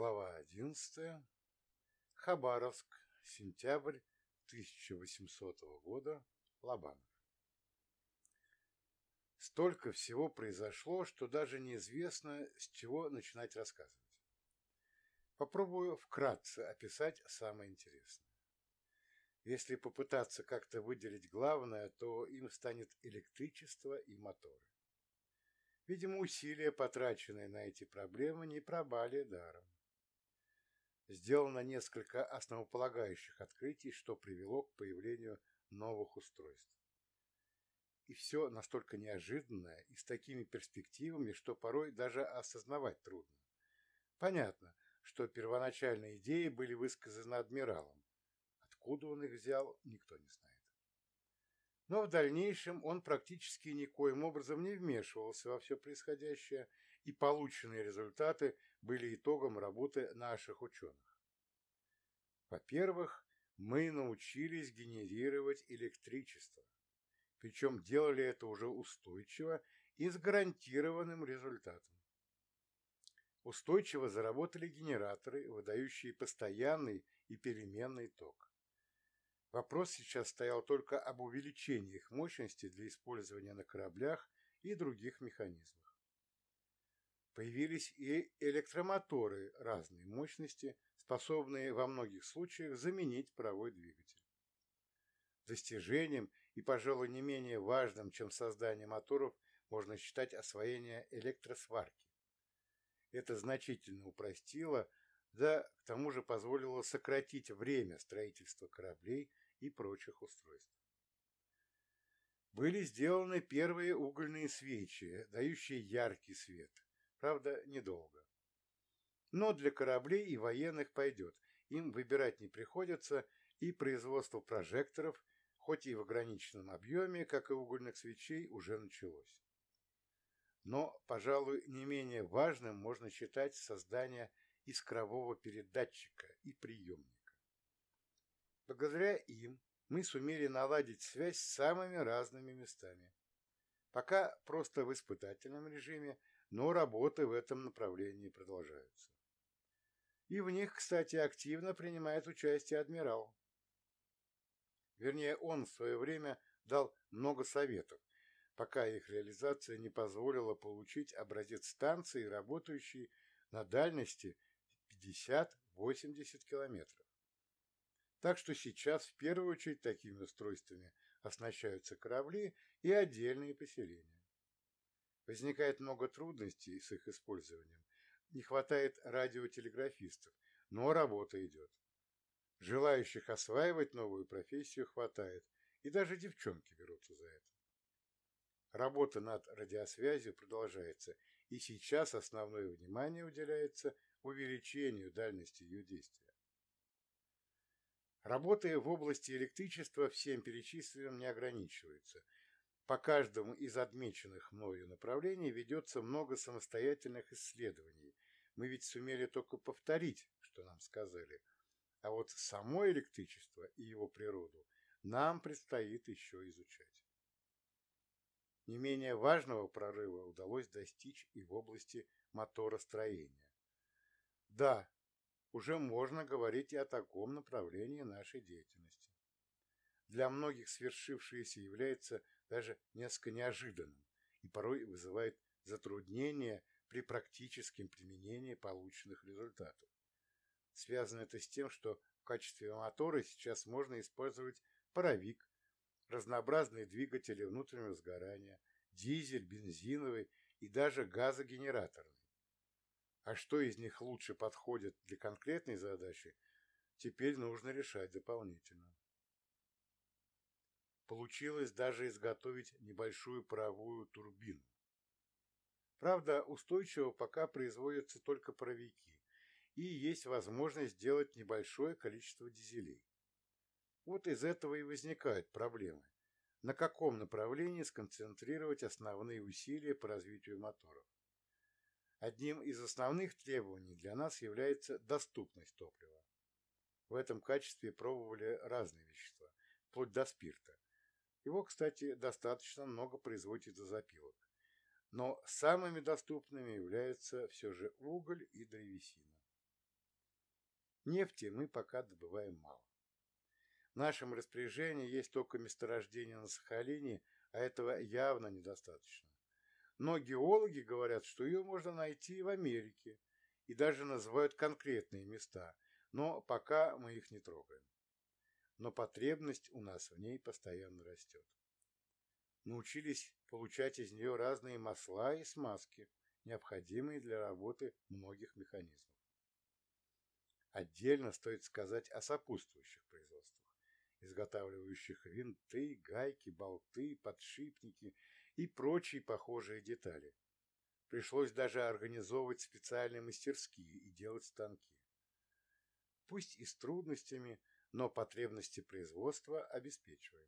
Глава 11. Хабаровск. Сентябрь 1800 года. Лобанов. Столько всего произошло, что даже неизвестно, с чего начинать рассказывать. Попробую вкратце описать самое интересное. Если попытаться как-то выделить главное, то им станет электричество и моторы. Видимо, усилия, потраченные на эти проблемы, не пробали даром. Сделано несколько основополагающих открытий, что привело к появлению новых устройств. И все настолько неожиданное и с такими перспективами, что порой даже осознавать трудно. Понятно, что первоначальные идеи были высказаны адмиралом. Откуда он их взял, никто не знает. Но в дальнейшем он практически никоим образом не вмешивался во все происходящее, и полученные результаты были итогом работы наших ученых. Во-первых, мы научились генерировать электричество, причем делали это уже устойчиво и с гарантированным результатом. Устойчиво заработали генераторы, выдающие постоянный и переменный ток. Вопрос сейчас стоял только об увеличении их мощности для использования на кораблях и других механизмах. Появились и электромоторы разной мощности, способные во многих случаях заменить паровой двигатель. Достижением и, пожалуй, не менее важным, чем создание моторов, можно считать освоение электросварки. Это значительно упростило, да к тому же позволило сократить время строительства кораблей и прочих устройств. Были сделаны первые угольные свечи, дающие яркий свет, правда, недолго. Но для кораблей и военных пойдет, им выбирать не приходится, и производство прожекторов, хоть и в ограниченном объеме, как и угольных свечей, уже началось. Но, пожалуй, не менее важным можно считать создание искрового передатчика и приемника. Благодаря им мы сумели наладить связь с самыми разными местами. Пока просто в испытательном режиме, но работы в этом направлении продолжаются. И в них, кстати, активно принимает участие адмирал. Вернее, он в свое время дал много советов, пока их реализация не позволила получить образец станции, работающей на дальности 50-80 километров. Так что сейчас в первую очередь такими устройствами оснащаются корабли и отдельные поселения. Возникает много трудностей с их использованием. Не хватает радиотелеграфистов, но работа идет. Желающих осваивать новую профессию хватает, и даже девчонки берутся за это. Работа над радиосвязью продолжается, и сейчас основное внимание уделяется увеличению дальности ее действия. Работы в области электричества всем перечисленным не ограничиваются. По каждому из отмеченных мною направлений ведется много самостоятельных исследований. Мы ведь сумели только повторить, что нам сказали. А вот само электричество и его природу нам предстоит еще изучать. Не менее важного прорыва удалось достичь и в области моторостроения. Да, уже можно говорить и о таком направлении нашей деятельности. Для многих свершившееся является даже несколько неожиданным и порой вызывает затруднения при практическом применении полученных результатов. Связано это с тем, что в качестве мотора сейчас можно использовать паровик, разнообразные двигатели внутреннего сгорания, дизель, бензиновый и даже газогенераторный. А что из них лучше подходит для конкретной задачи, теперь нужно решать дополнительно. Получилось даже изготовить небольшую паровую турбину. Правда, устойчиво пока производятся только паровики, и есть возможность сделать небольшое количество дизелей. Вот из этого и возникают проблемы. На каком направлении сконцентрировать основные усилия по развитию моторов? Одним из основных требований для нас является доступность топлива. В этом качестве пробовали разные вещества, вплоть до спирта. Его, кстати, достаточно много производят из запилок. Но самыми доступными являются все же уголь и древесина. Нефти мы пока добываем мало. В нашем распоряжении есть только месторождение на Сахалине, а этого явно недостаточно. Но геологи говорят, что ее можно найти в Америке и даже называют конкретные места, но пока мы их не трогаем. Но потребность у нас в ней постоянно растет. Научились получать из нее разные масла и смазки, необходимые для работы многих механизмов. Отдельно стоит сказать о сопутствующих производствах, изготавливающих винты, гайки, болты, подшипники и прочие похожие детали. Пришлось даже организовывать специальные мастерские и делать станки. Пусть и с трудностями, но потребности производства обеспечиваем.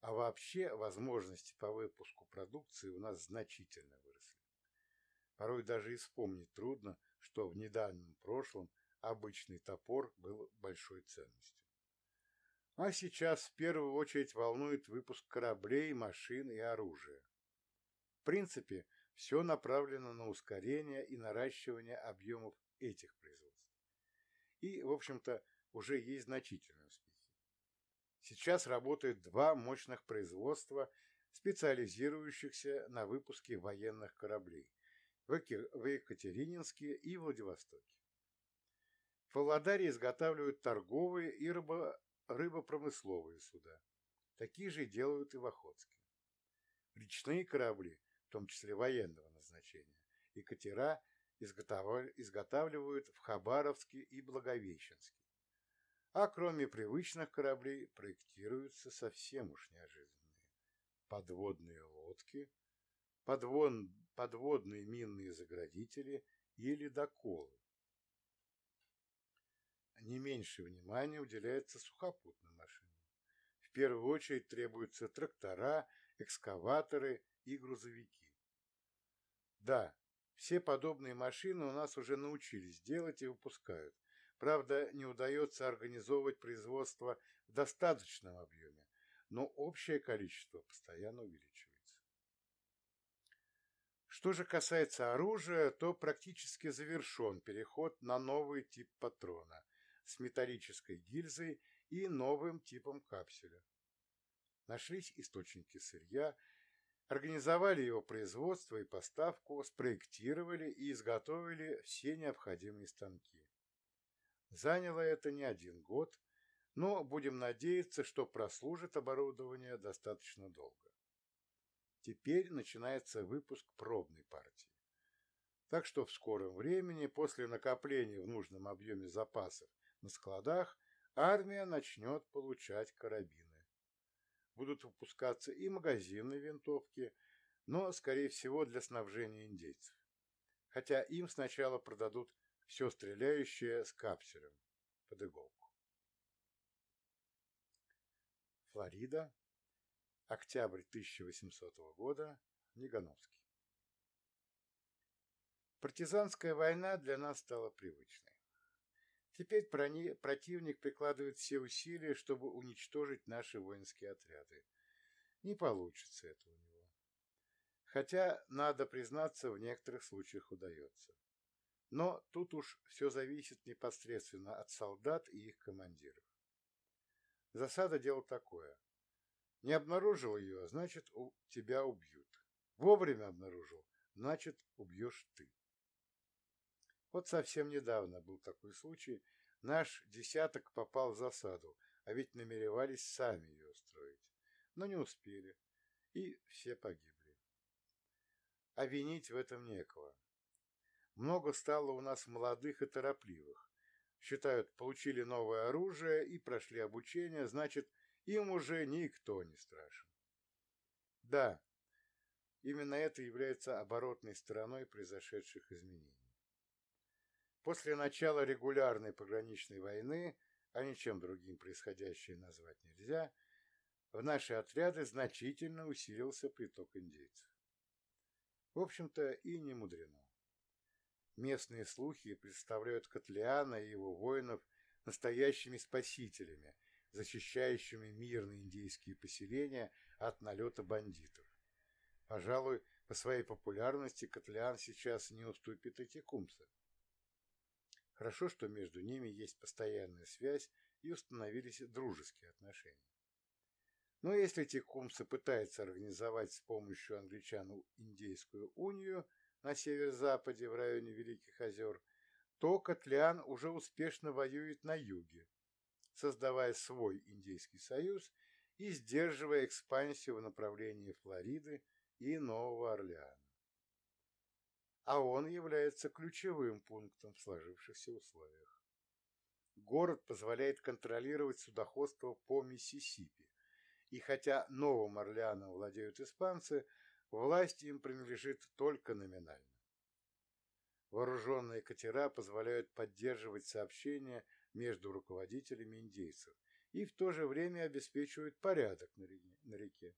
А вообще возможности по выпуску продукции у нас значительно выросли. Порой даже и вспомнить трудно, что в недавнем прошлом обычный топор был большой ценностью. А сейчас в первую очередь волнует выпуск кораблей, машин и оружия. В принципе, все направлено на ускорение и наращивание объемов этих производств. И, в общем-то, уже есть значительные успехи. Сейчас работают два мощных производства, специализирующихся на выпуске военных кораблей в Екатерининске и Владивостоке. В Павлодаре изготавливают торговые и рыбо рыбопромысловые суда. Такие же делают и в Охотске. Речные корабли, в том числе военного назначения, и катера изготавливают в Хабаровске и Благовещенске а кроме привычных кораблей проектируются совсем уж неожиданные. Подводные лодки, подвод... подводные минные заградители и ледоколы. Не меньше внимания уделяется сухопутным машинам. В первую очередь требуются трактора, экскаваторы и грузовики. Да, все подобные машины у нас уже научились делать и выпускают, Правда, не удается организовывать производство в достаточном объеме, но общее количество постоянно увеличивается. Что же касается оружия, то практически завершен переход на новый тип патрона с металлической гильзой и новым типом капсуля. Нашлись источники сырья, организовали его производство и поставку, спроектировали и изготовили все необходимые станки. Заняло это не один год, но будем надеяться, что прослужит оборудование достаточно долго. Теперь начинается выпуск пробной партии. Так что в скором времени, после накопления в нужном объеме запасов на складах, армия начнет получать карабины. Будут выпускаться и магазинные винтовки, но, скорее всего, для снабжения индейцев. Хотя им сначала продадут все стреляющее с капсулем под иголку. Флорида, октябрь 1800 года, Негановский. Партизанская война для нас стала привычной. Теперь противник прикладывает все усилия, чтобы уничтожить наши воинские отряды. Не получится это у него. Хотя, надо признаться, в некоторых случаях удается. Но тут уж все зависит непосредственно от солдат и их командиров. Засада дело такое. Не обнаружил ее, значит, у тебя убьют. Вовремя обнаружил, значит, убьешь ты. Вот совсем недавно был такой случай. Наш десяток попал в засаду, а ведь намеревались сами ее устроить. Но не успели, и все погибли. А винить в этом некого. Много стало у нас молодых и торопливых. Считают, получили новое оружие и прошли обучение, значит, им уже никто не страшен. Да, именно это является оборотной стороной произошедших изменений. После начала регулярной пограничной войны, а ничем другим происходящее назвать нельзя, в наши отряды значительно усилился приток индейцев. В общем-то, и не мудрено. Местные слухи представляют Котлеана и его воинов настоящими спасителями, защищающими мирные индейские поселения от налета бандитов. Пожалуй, по своей популярности Котлеан сейчас не уступит и Текумса. Хорошо, что между ними есть постоянная связь и установились дружеские отношения. Но если Текумсе пытается организовать с помощью англичан Индейскую унию на северо-западе в районе Великих озер, то Котлян уже успешно воюет на юге, создавая свой Индейский союз и сдерживая экспансию в направлении Флориды и Нового Орлеана. А он является ключевым пунктом в сложившихся условиях. Город позволяет контролировать судоходство по Миссисипи, и хотя Новым Орлеаном владеют испанцы, власть им принадлежит только номинально. Вооруженные катера позволяют поддерживать сообщения между руководителями индейцев и в то же время обеспечивают порядок на реке.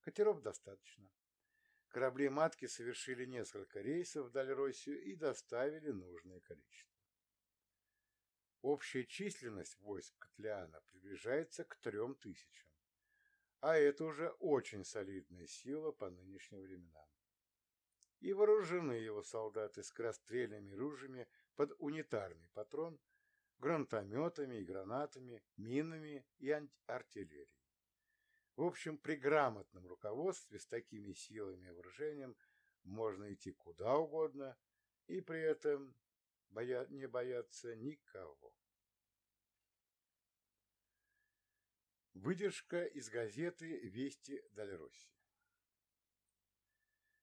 Катеров достаточно. Корабли-матки совершили несколько рейсов вдаль Россию и доставили нужное количество. Общая численность войск Котляна приближается к трем тысячам, а это уже очень солидная сила по нынешним временам. И вооружены его солдаты скорострельными ружьями под унитарный патрон, гранатометами и гранатами, минами и артиллерией. В общем, при грамотном руководстве с такими силами и вооружением можно идти куда угодно и при этом боя... не бояться никого. Выдержка из газеты «Вести Дальроссии».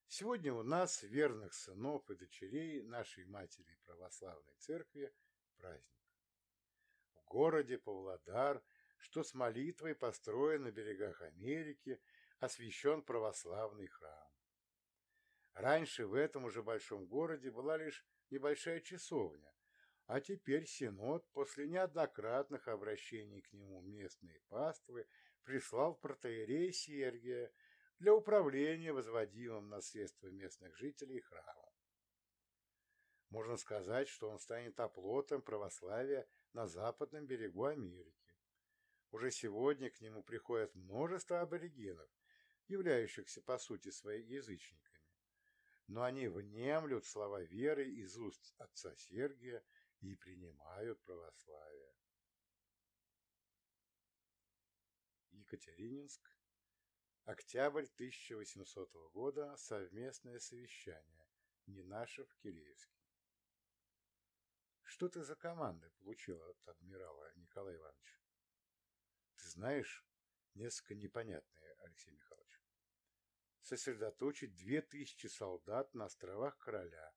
Сегодня у нас, верных сынов и дочерей нашей матери православной церкви, праздник. В городе Павлодар – что с молитвой построен на берегах Америки, освящен православный храм. Раньше в этом уже большом городе была лишь небольшая часовня, а теперь Синод после неоднократных обращений к нему местные паствы прислал протеерея Сергия для управления возводимым на местных жителей храмом. Можно сказать, что он станет оплотом православия на западном берегу Америки. Уже сегодня к нему приходят множество аборигенов, являющихся по сути своей язычниками. Но они внемлют слова веры из уст отца Сергия и принимают православие. Екатерининск. Октябрь 1800 года. Совместное совещание. Ненашев-Киреевский. Что ты за команды получил от адмирала Николая Ивановича? Ты знаешь, несколько непонятные, Алексей Михайлович. Сосредоточить две тысячи солдат на островах Короля.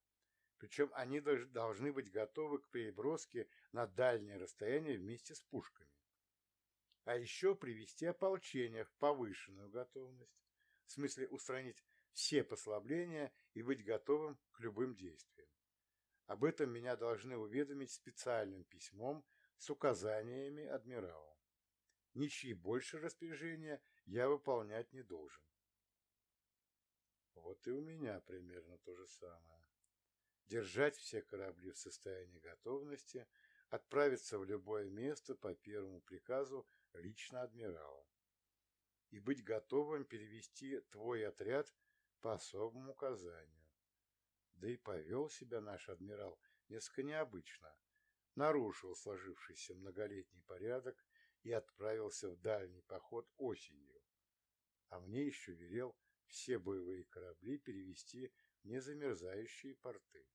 Причем они должны быть готовы к переброске на дальнее расстояние вместе с пушками. А еще привести ополчение в повышенную готовность, в смысле устранить все послабления и быть готовым к любым действиям. Об этом меня должны уведомить специальным письмом с указаниями адмирала ничьи больше распоряжения я выполнять не должен. Вот и у меня примерно то же самое. Держать все корабли в состоянии готовности, отправиться в любое место по первому приказу лично адмирала и быть готовым перевести твой отряд по особому указанию. Да и повел себя наш адмирал несколько необычно, нарушил сложившийся многолетний порядок и отправился в дальний поход осенью, а мне еще велел все боевые корабли перевести в незамерзающие порты.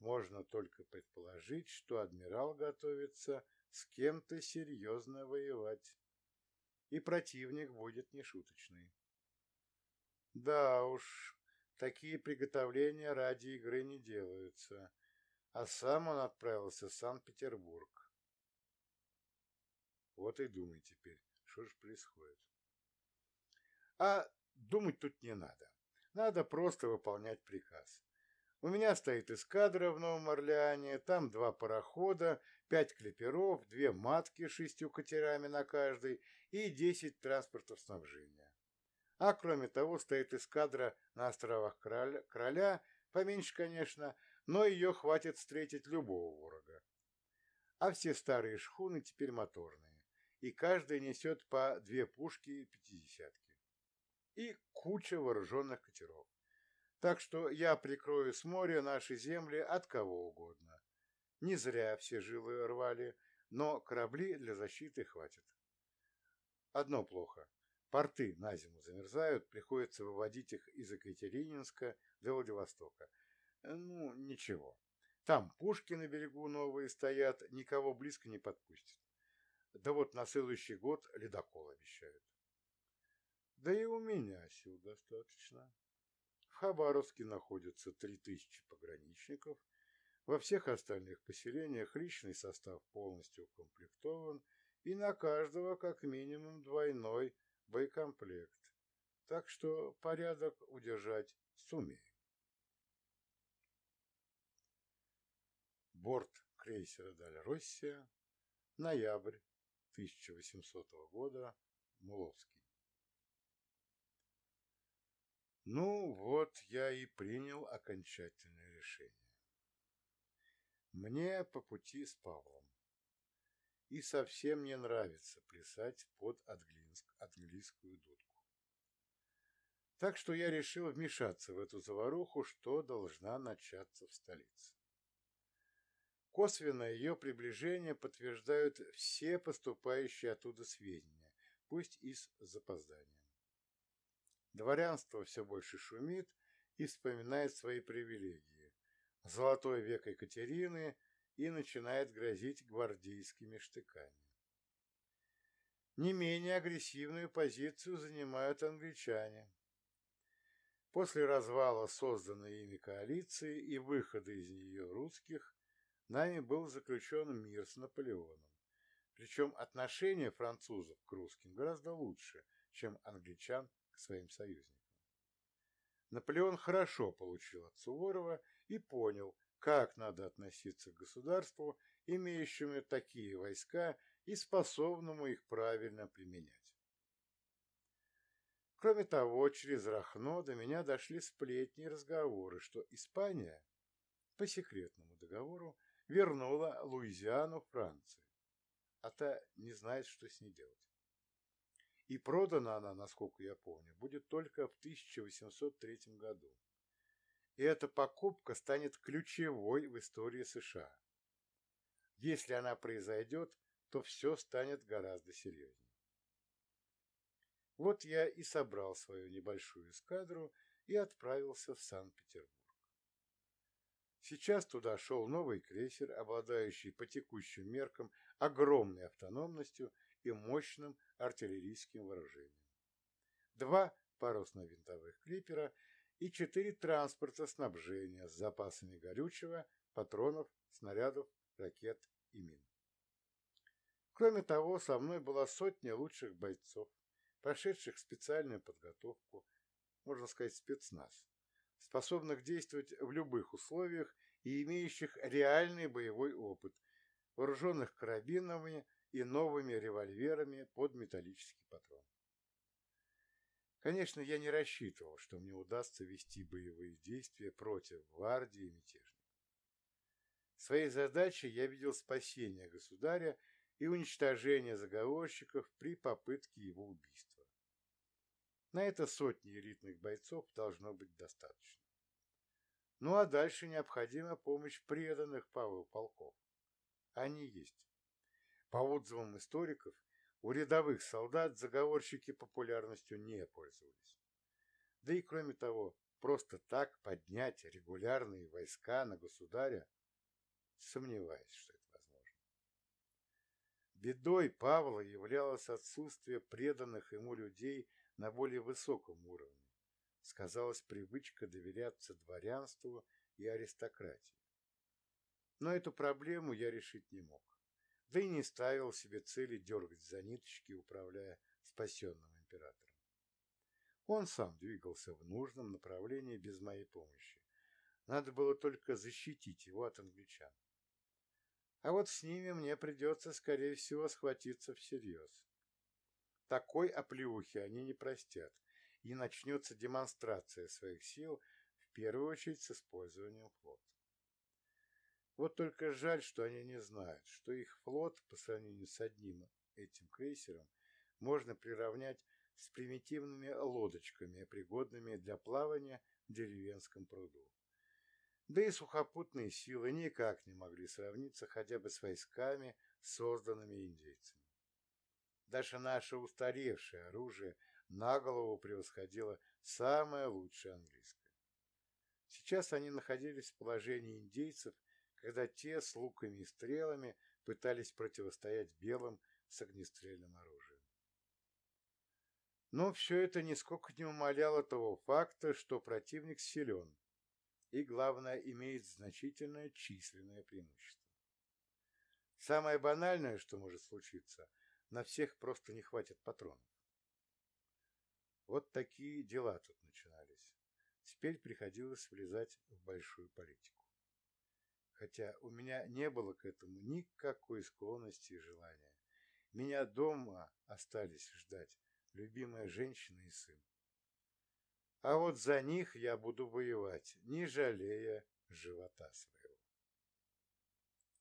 Можно только предположить, что адмирал готовится с кем-то серьезно воевать, и противник будет нешуточный. Да уж, такие приготовления ради игры не делаются, а сам он отправился в Санкт-Петербург. Вот и думай теперь, что же происходит. А думать тут не надо. Надо просто выполнять приказ. У меня стоит эскадра в Новом Орлеане, там два парохода, пять клеперов, две матки с шестью катерами на каждой и десять транспортов снабжения. А кроме того стоит эскадра на островах Короля, Короля поменьше, конечно, но ее хватит встретить любого ворога. А все старые шхуны теперь моторные и каждая несет по две пушки пятидесятки. И куча вооруженных катеров. Так что я прикрою с моря наши земли от кого угодно. Не зря все жилы рвали, но корабли для защиты хватит. Одно плохо. Порты на зиму замерзают, приходится выводить их из Екатерининска до Владивостока. Ну, ничего. Там пушки на берегу новые стоят, никого близко не подпустят. Да вот на следующий год ледокол обещают. Да и у меня сил достаточно. Хабаровске находится 3000 пограничников, во всех остальных поселениях личный состав полностью укомплектован, и на каждого как минимум двойной боекомплект. Так что порядок удержать сумеем. Борт крейсера «Даль Россия», ноябрь 1800 года, Муловский. Ну вот я и принял окончательное решение. Мне по пути с Павлом. И совсем не нравится плясать под английскую дудку. Так что я решил вмешаться в эту заваруху, что должна начаться в столице. Косвенно ее приближение подтверждают все поступающие оттуда сведения, пусть и с запозданием. Дворянство все больше шумит и вспоминает свои привилегии. Золотой век Екатерины и начинает грозить гвардейскими штыками. Не менее агрессивную позицию занимают англичане. После развала созданной ими коалиции и выхода из нее русских, нами был заключен мир с Наполеоном. Причем отношение французов к русским гораздо лучше, чем англичан своим союзникам. Наполеон хорошо получил от Суворова и понял, как надо относиться к государству, имеющему такие войска и способному их правильно применять. Кроме того, через Рахно до меня дошли сплетни и разговоры, что Испания по секретному договору вернула Луизиану Франции, а та не знает, что с ней делать. И продана она, насколько я помню, будет только в 1803 году. И эта покупка станет ключевой в истории США. Если она произойдет, то все станет гораздо серьезнее. Вот я и собрал свою небольшую эскадру и отправился в Санкт-Петербург. Сейчас туда шел новый крейсер, обладающий по текущим меркам огромной автономностью и мощным артиллерийским вооружением. Два парусно-винтовых клипера и четыре транспорта снабжения с запасами горючего, патронов, снарядов, ракет и мин. Кроме того, со мной была сотня лучших бойцов, прошедших специальную подготовку, можно сказать, спецназ, способных действовать в любых условиях и имеющих реальный боевой опыт, вооруженных карабинами и новыми револьверами под металлический патрон. Конечно, я не рассчитывал, что мне удастся вести боевые действия против гвардии и мятежников. Своей задачей я видел спасение государя и уничтожение заговорщиков при попытке его убийства. На это сотни элитных бойцов должно быть достаточно. Ну а дальше необходима помощь преданных Павлу полков. Они есть. По отзывам историков, у рядовых солдат заговорщики популярностью не пользовались. Да и кроме того, просто так поднять регулярные войска на государя, сомневаюсь, что это возможно. Бедой Павла являлось отсутствие преданных ему людей на более высоком уровне. Сказалась привычка доверяться дворянству и аристократии. Но эту проблему я решить не мог да и не ставил себе цели дергать за ниточки, управляя спасенным императором. Он сам двигался в нужном направлении без моей помощи. Надо было только защитить его от англичан. А вот с ними мне придется, скорее всего, схватиться всерьез. Такой оплеухи они не простят, и начнется демонстрация своих сил, в первую очередь с использованием флота. Вот только жаль, что они не знают, что их флот по сравнению с одним этим крейсером можно приравнять с примитивными лодочками, пригодными для плавания деревенском пруду. Да и сухопутные силы никак не могли сравниться хотя бы с войсками, созданными индейцами. Даже наше устаревшее оружие на голову превосходило самое лучшее английское. Сейчас они находились в положении индейцев, когда те с луками и стрелами пытались противостоять белым с огнестрельным оружием. Но все это нисколько не умаляло того факта, что противник силен и, главное, имеет значительное численное преимущество. Самое банальное, что может случиться, на всех просто не хватит патронов. Вот такие дела тут начинались. Теперь приходилось влезать в большую политику. Хотя у меня не было к этому никакой склонности и желания. Меня дома остались ждать любимая женщина и сын. А вот за них я буду воевать, не жалея живота своего.